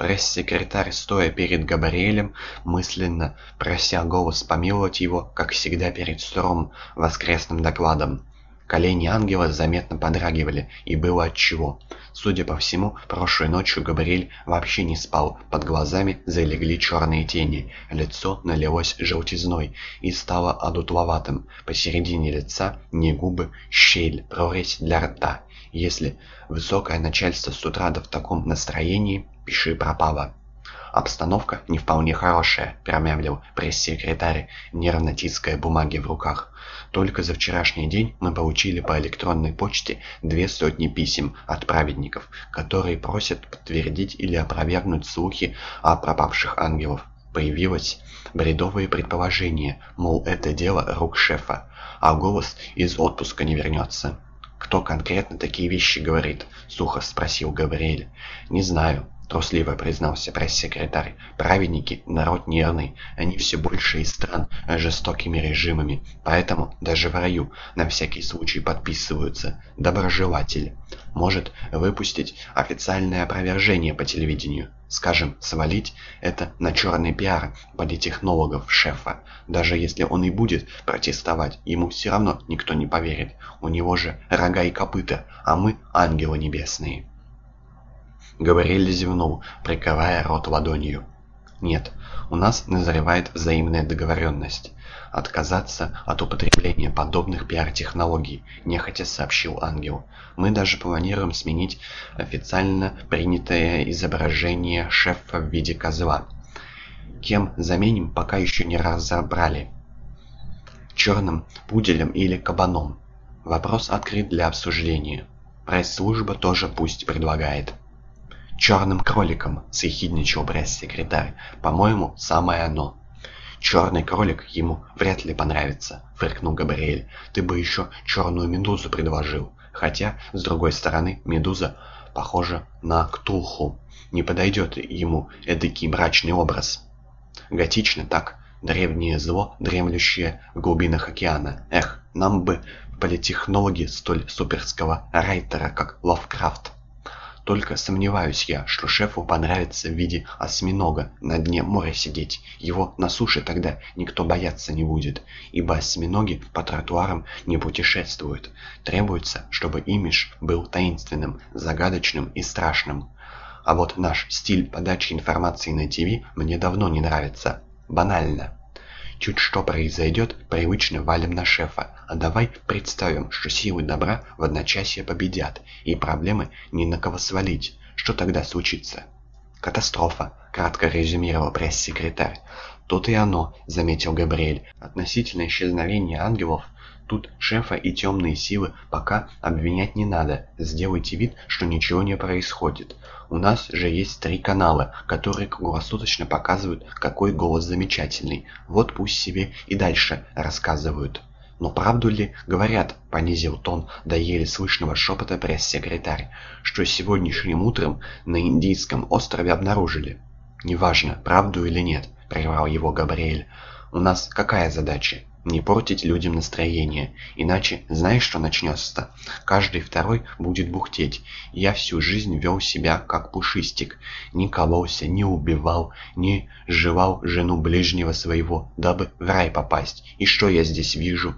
Пресс-секретарь, стоя перед Габриэлем, мысленно прося голос помиловать его, как всегда перед суровым воскресным докладом. Колени ангела заметно подрагивали, и было отчего. Судя по всему, прошлой ночью Габриэль вообще не спал, под глазами залегли черные тени, лицо налилось желтизной и стало одутловатым. Посередине лица не губы, щель, прорезь для рта. Если высокое начальство с утра да в таком настроении, пиши пропало. «Обстановка не вполне хорошая», — промямлил пресс-секретарь, нервно тиская бумаги в руках. «Только за вчерашний день мы получили по электронной почте две сотни писем от праведников, которые просят подтвердить или опровергнуть слухи о пропавших ангелов. Появилось бредовое предположение, мол, это дело рук шефа, а голос из отпуска не вернется». «Кто конкретно такие вещи говорит?» — сухо спросил Габриэль. «Не знаю трусливо признался пресс-секретарь. «Праведники — народ нервный, они все больше из стран жестокими режимами, поэтому даже в раю на всякий случай подписываются. Доброжелатель. Может выпустить официальное опровержение по телевидению. Скажем, свалить это на черный пиар политехнологов шефа. Даже если он и будет протестовать, ему все равно никто не поверит. У него же рога и копыта, а мы ангелы небесные». Габриэль зевнул, прикрывая рот ладонью. «Нет, у нас назревает взаимная договоренность. Отказаться от употребления подобных пиар-технологий», – нехотя сообщил Ангел. «Мы даже планируем сменить официально принятое изображение шефа в виде козла. Кем заменим, пока еще не разобрали. Черным пуделем или кабаном. Вопрос открыт для обсуждения. Пресс-служба тоже пусть предлагает» черным кроликом», — съехидничал пресс-секретарь. «По-моему, самое оно». «Черный кролик ему вряд ли понравится», — фыркнул Габриэль. «Ты бы еще черную медузу предложил. Хотя, с другой стороны, медуза похожа на ктулху. Не подойдет ему эдакий брачный образ. Готично так, древнее зло, дремлющее в глубинах океана. Эх, нам бы политехнологи столь суперского райтера, как Лавкрафт. Только сомневаюсь я, что шефу понравится в виде осьминога на дне моря сидеть. Его на суше тогда никто бояться не будет, ибо осьминоги по тротуарам не путешествуют. Требуется, чтобы имидж был таинственным, загадочным и страшным. А вот наш стиль подачи информации на ТВ мне давно не нравится. Банально. Чуть что произойдет, привычно валим на шефа. А давай представим, что силы добра в одночасье победят, и проблемы не на кого свалить. Что тогда случится? Катастрофа, кратко резюмировал пресс-секретарь. «То-то и оно», — заметил Габриэль. «Относительно исчезновения ангелов Тут шефа и темные силы пока обвинять не надо. Сделайте вид, что ничего не происходит. У нас же есть три канала, которые круглосуточно показывают, какой голос замечательный. Вот пусть себе и дальше рассказывают. «Но правду ли говорят?» — понизил тон до еле слышного шепота пресс-секретарь, что сегодняшним утром на Индийском острове обнаружили. «Неважно, правду или нет», — прервал его Габриэль. «У нас какая задача? Не портить людям настроение, иначе знаешь, что начнется-то? Каждый второй будет бухтеть. Я всю жизнь вел себя как пушистик. Не кололся, не убивал, не жевал жену ближнего своего, дабы в рай попасть. И что я здесь вижу?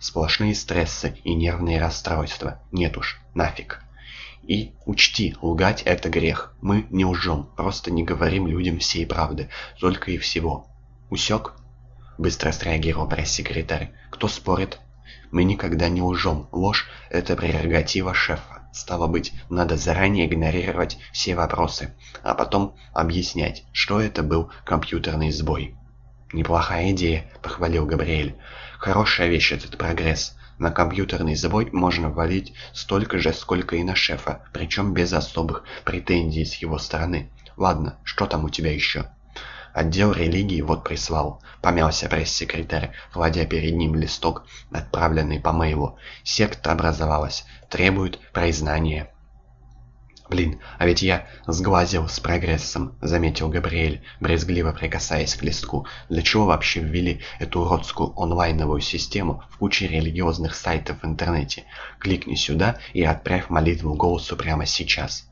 Сплошные стрессы и нервные расстройства. Нет уж, нафиг. И учти, лгать это грех. Мы не лжем, просто не говорим людям всей правды, только и всего. Усек? Быстро среагировал пресс-секретарь. «Кто спорит?» «Мы никогда не лжем. Ложь — это прерогатива шефа. Стало быть, надо заранее игнорировать все вопросы, а потом объяснять, что это был компьютерный сбой». «Неплохая идея», — похвалил Габриэль. «Хорошая вещь этот прогресс. На компьютерный сбой можно валить столько же, сколько и на шефа, причем без особых претензий с его стороны. Ладно, что там у тебя еще?» Отдел религии вот прислал. Помялся пресс-секретарь, кладя перед ним листок, отправленный по мейлу. Секта образовалась. Требует признания. «Блин, а ведь я сглазил с прогрессом», — заметил Габриэль, брезгливо прикасаясь к листку. «Для чего вообще ввели эту уродскую онлайновую систему в куче религиозных сайтов в интернете? Кликни сюда и отправь молитву голосу прямо сейчас».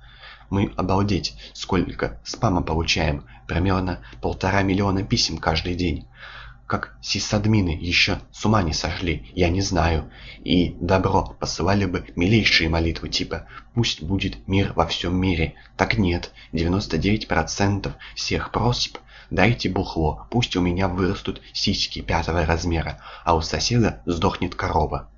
Мы обалдеть, сколько спама получаем. Примерно полтора миллиона писем каждый день. Как сисадмины еще с ума не сошли, я не знаю. И добро посылали бы милейшие молитвы типа «Пусть будет мир во всем мире». Так нет, 99% всех просьб «Дайте бухло, пусть у меня вырастут сиськи пятого размера, а у соседа сдохнет корова».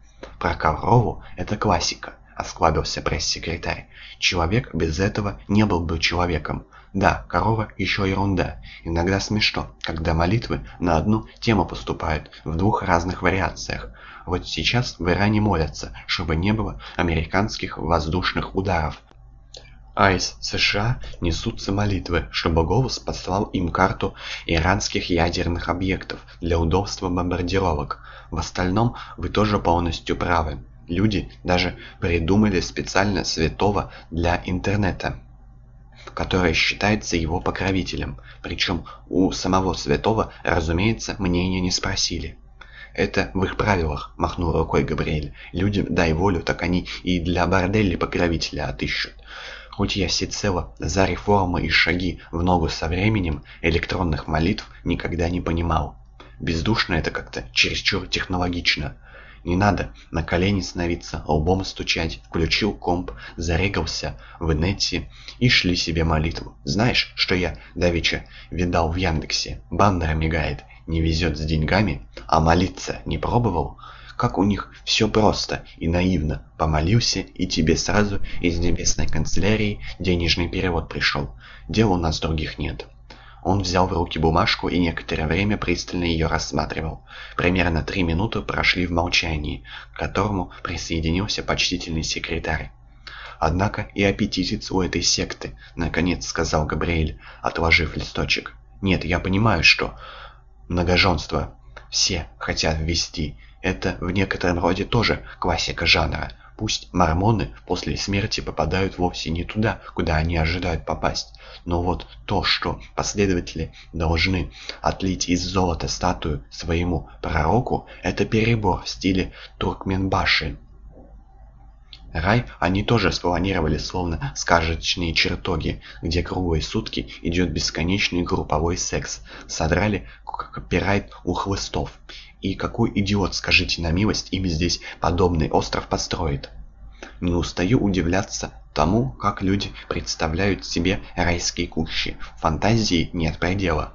Про корову это классика, осклабился пресс-секретарь. Человек без этого не был бы человеком. Да, корова еще ерунда. Иногда смешно, когда молитвы на одну тему поступают в двух разных вариациях. Вот сейчас в Иране молятся, чтобы не было американских воздушных ударов. А из США несутся молитвы, чтобы Голос послал им карту иранских ядерных объектов для удобства бомбардировок. В остальном вы тоже полностью правы. Люди даже придумали специально святого для интернета который считается его покровителем, причем у самого святого, разумеется, мнения не спросили. «Это в их правилах», — махнул рукой Габриэль. «Людям дай волю, так они и для борделей покровителя отыщут. Хоть я всецело за реформы и шаги в ногу со временем, электронных молитв никогда не понимал. Бездушно это как-то чересчур технологично. Не надо на колени становиться, лбом стучать. Включил комп, зарегался в инете и шли себе молитву. Знаешь, что я давеча видал в Яндексе? Бандера мигает, не везет с деньгами, а молиться не пробовал? Как у них все просто и наивно. Помолился, и тебе сразу из небесной канцелярии денежный перевод пришел. Дел у нас других нет. Он взял в руки бумажку и некоторое время пристально ее рассматривал. Примерно три минуты прошли в молчании, к которому присоединился почтительный секретарь. «Однако и аппетитец у этой секты», — наконец сказал Габриэль, отложив листочек. «Нет, я понимаю, что многоженство все хотят ввести. Это в некотором роде тоже классика жанра. Пусть мормоны после смерти попадают вовсе не туда, куда они ожидают попасть. Но вот то, что последователи должны отлить из золота статую своему пророку, это перебор в стиле Туркменбаши. Рай они тоже спланировали словно сказочные чертоги, где круглые сутки идет бесконечный групповой секс. Содрали копирайт у хлыстов. И какой идиот, скажите на милость, им здесь подобный остров построит? Не устаю удивляться тому, как люди представляют себе райские кущи. Фантазии нет предела.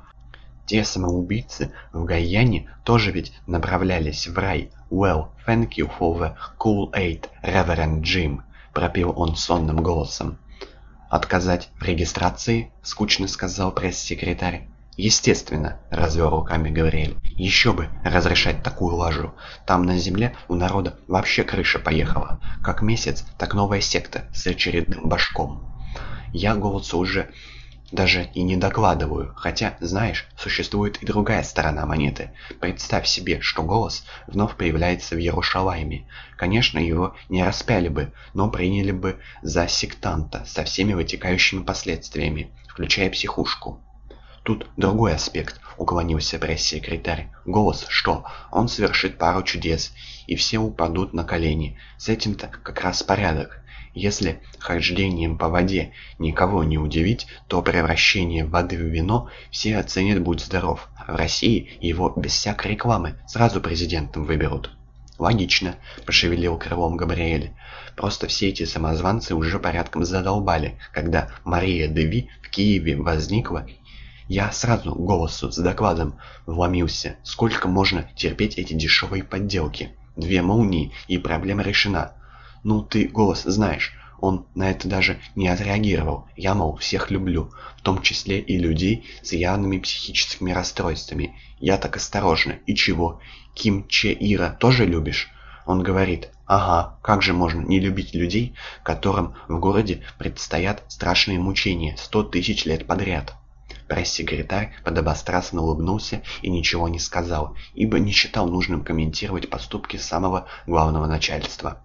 Те самоубийцы в Гайяне тоже ведь направлялись в рай. «Well, thank you for the cool aid, Reverend Jim», — пропел он сонным голосом. «Отказать в регистрации?» — скучно сказал пресс-секретарь. «Естественно», — развел руками Гавриэль. «Еще бы разрешать такую лажу. Там на земле у народа вообще крыша поехала. Как месяц, так новая секта с очередным башком. Я голосу уже даже и не докладываю. Хотя, знаешь, существует и другая сторона монеты. Представь себе, что голос вновь появляется в Ярушалайме. Конечно, его не распяли бы, но приняли бы за сектанта со всеми вытекающими последствиями, включая психушку. Тут другой аспект, уклонился пресс-секретарь. Голос, что? Он совершит пару чудес, и все упадут на колени. С этим-то как раз порядок. Если хождением по воде никого не удивить, то превращение воды в вино все оценят «Будь здоров». В России его без всякой рекламы сразу президентом выберут. «Логично», – пошевелил крылом Габриэль. «Просто все эти самозванцы уже порядком задолбали, когда Мария Деви в Киеве возникла я сразу голосу с докладом вломился. Сколько можно терпеть эти дешевые подделки? Две молнии, и проблема решена. Ну, ты голос знаешь. Он на это даже не отреагировал. Я, мол, всех люблю, в том числе и людей с явными психическими расстройствами. Я так осторожно. И чего? Ким Че Ира тоже любишь? Он говорит, ага, как же можно не любить людей, которым в городе предстоят страшные мучения сто тысяч лет подряд? Пресс-секретарь подобострастно улыбнулся и ничего не сказал, ибо не считал нужным комментировать поступки самого главного начальства.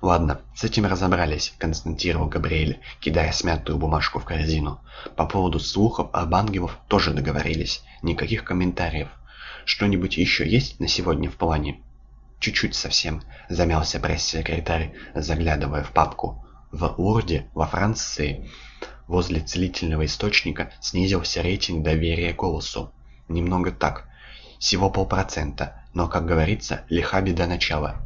«Ладно, с этим разобрались», — констатировал Габриэль, кидая смятую бумажку в корзину. «По поводу слухов об ангелов тоже договорились. Никаких комментариев. Что-нибудь еще есть на сегодня в плане?» «Чуть-чуть совсем», — замялся пресс-секретарь, заглядывая в папку. В Урде, во Франции, возле целительного источника снизился рейтинг доверия голосу. Немного так, всего полпроцента, но, как говорится, лиха беда начала.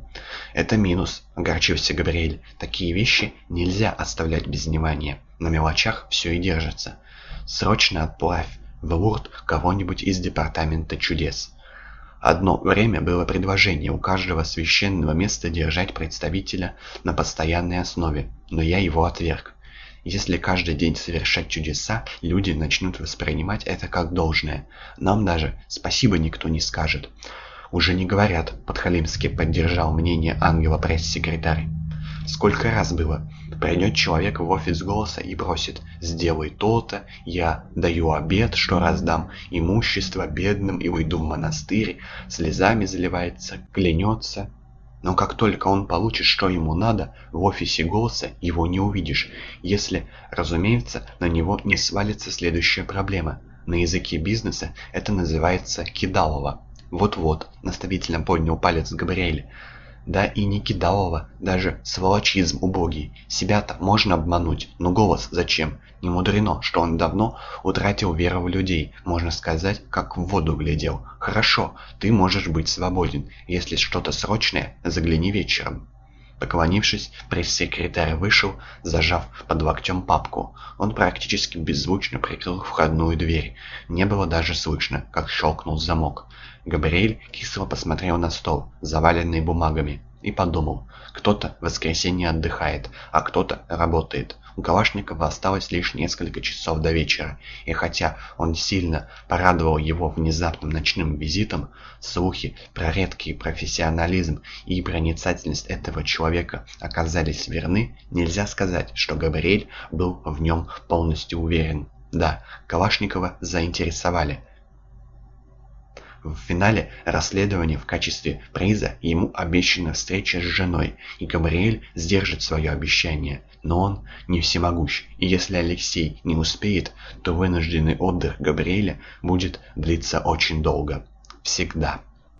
«Это минус», — огорчился Габриэль. «Такие вещи нельзя оставлять без внимания. На мелочах все и держится. Срочно отправь в Лурд кого-нибудь из Департамента чудес». Одно время было предложение у каждого священного места держать представителя на постоянной основе, но я его отверг. Если каждый день совершать чудеса, люди начнут воспринимать это как должное. Нам даже спасибо никто не скажет. Уже не говорят, подхалимски поддержал мнение ангела пресс-секретарь. Сколько раз было. Придет человек в офис голоса и просит «Сделай то-то, я даю обед, что раздам имущество бедным и уйду в монастырь», слезами заливается, клянется. Но как только он получит, что ему надо, в офисе голоса его не увидишь, если, разумеется, на него не свалится следующая проблема. На языке бизнеса это называется кидалово. Вот-вот, наставительно поднял палец Габриэль. Да и не кидалово, даже сволочизм убогий. Себя-то можно обмануть, но голос зачем? Не мудрено, что он давно утратил веру в людей, можно сказать, как в воду глядел. Хорошо, ты можешь быть свободен. Если что-то срочное, загляни вечером. Поклонившись, пресс-секретарь вышел, зажав под локтем папку. Он практически беззвучно прикрыл входную дверь. Не было даже слышно, как щелкнул замок. Габриэль кисло посмотрел на стол, заваленный бумагами, и подумал, кто-то в воскресенье отдыхает, а кто-то работает. У Калашникова осталось лишь несколько часов до вечера, и хотя он сильно порадовал его внезапным ночным визитом, слухи про редкий профессионализм и проницательность этого человека оказались верны, нельзя сказать, что Габриэль был в нем полностью уверен. Да, Калашникова заинтересовали – в финале расследования в качестве приза ему обещана встреча с женой, и Габриэль сдержит свое обещание. Но он не всемогущ, и если Алексей не успеет, то вынужденный отдых Габриэля будет длиться очень долго. Всегда.